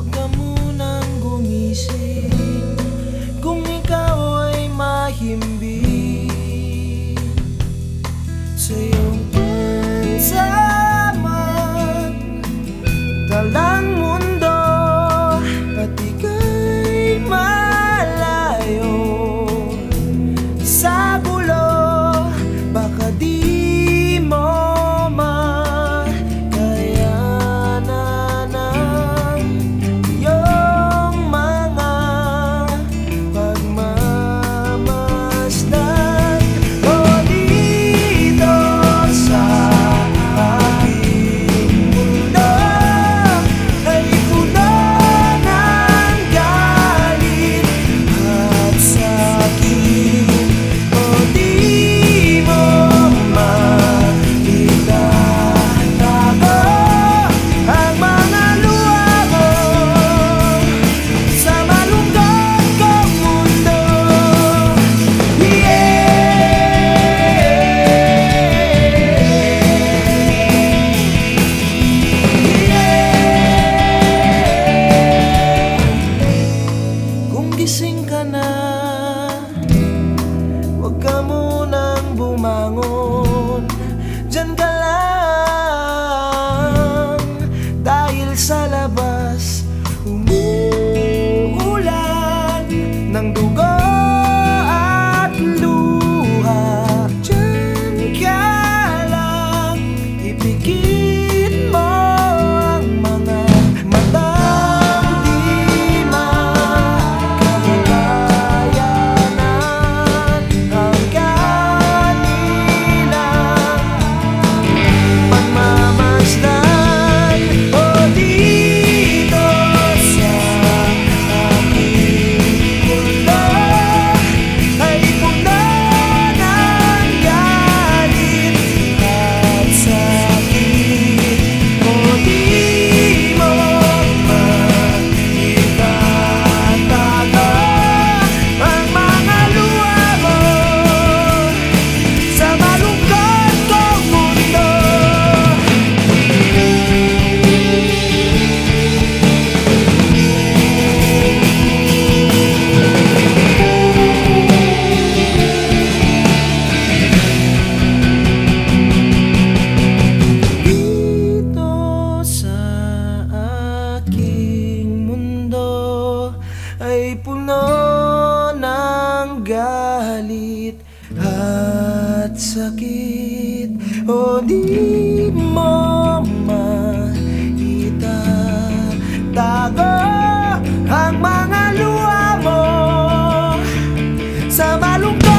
Huwag gumising Kung ikaw ay bangun. ay puno ng galit at sakit. O di mo makita Tago ang mga luha mo. Sa malungkot